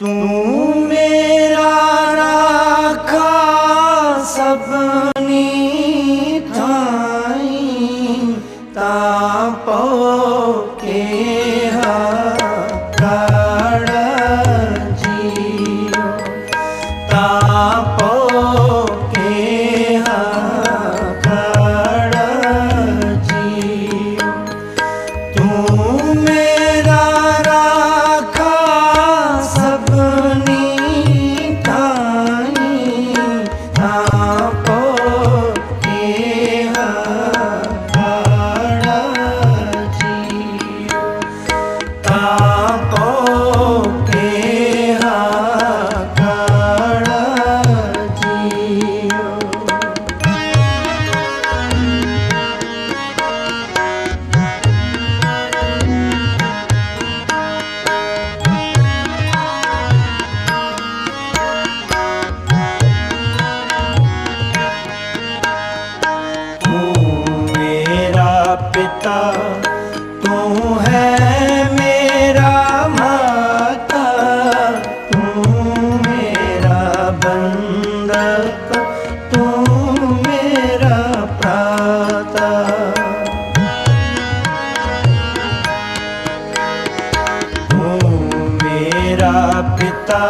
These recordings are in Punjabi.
ਤੂੰ ਮੇਰਾ ਰਾਖਾ ਸਭਨੀ ਥਾਈ ਤਾਂ ਪੋ ਕੇ ਹਾ ਪ੍ਰਾਣ ਜੀਓ। ਤਾਂ up. ਮਾਤਾ ਤੂੰ ਹੈ ਮੇਰਾ ਮਾਤਾ ਤੂੰ ਮੇਰਾ ਬੰਦਪ ਤੂੰ ਮੇਰਾ ਪ੍ਰਾਤਾ ਤੂੰ ਮੇਰਾ ਪਿਤਾ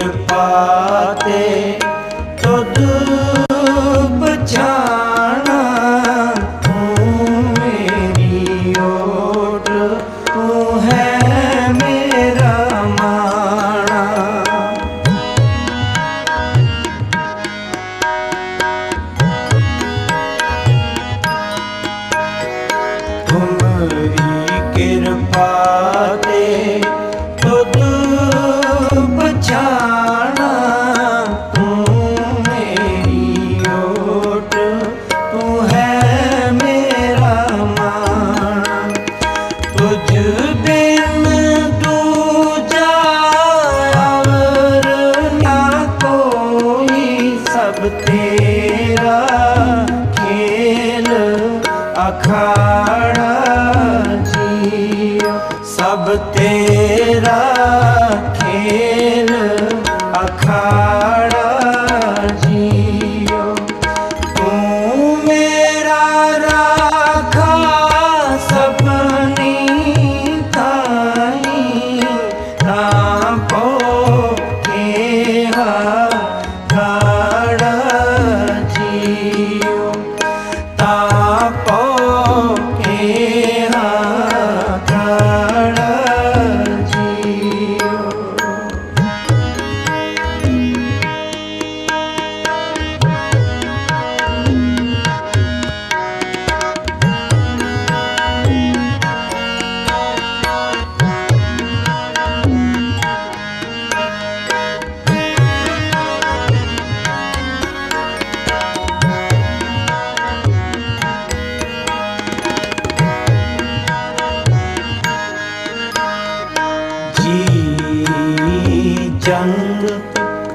ਕਿਰਪਾ ਤੇ ਤੁਧ ਅਖਾੜਾ ਜੀ ਸਭ ਤੇਰਾ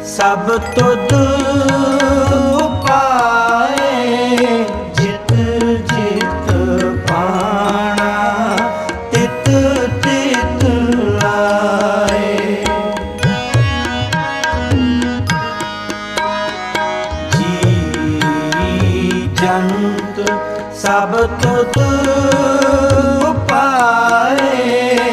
ਸਭ ਤੁਧ ਪਾਏ ਜਿਤ ਜਿਤ ਪਾਣਾ ਤਿਤ ਤਿਤ ਲਾਏ। ਜੀ ਜੰਤ ਸਭ ਤੁਧ ਪਾਏ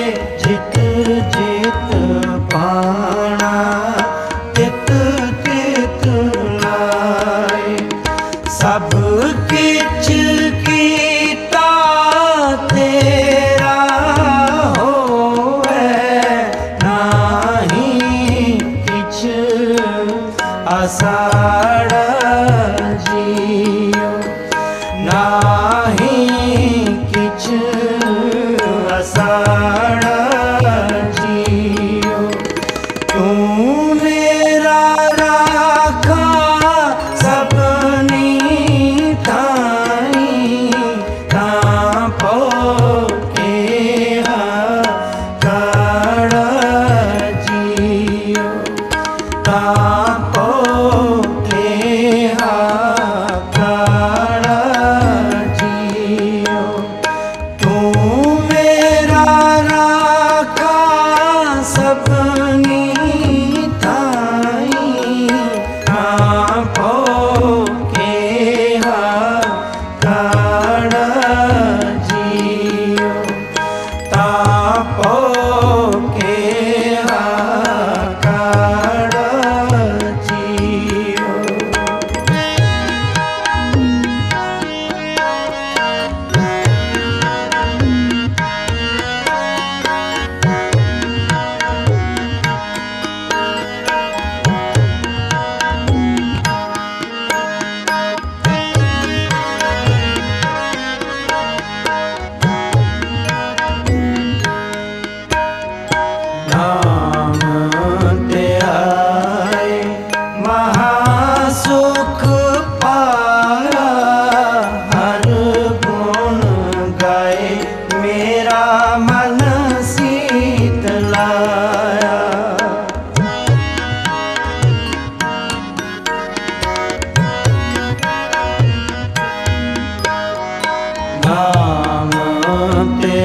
ਸਭਨੀ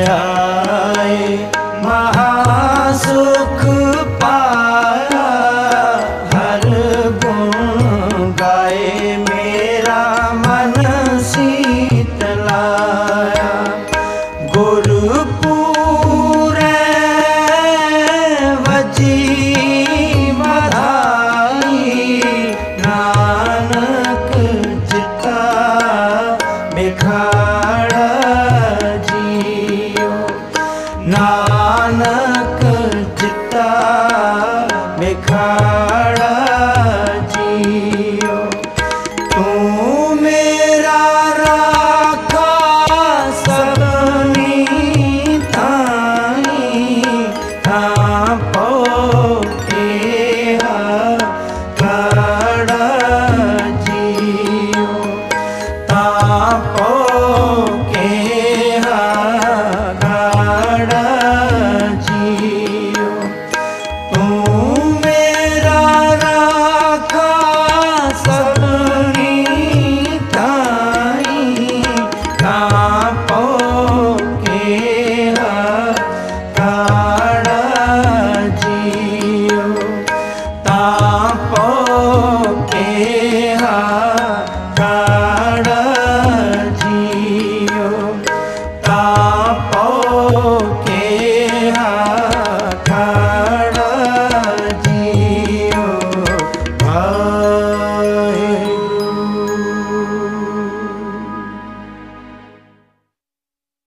yeah. ਲਿਖਾ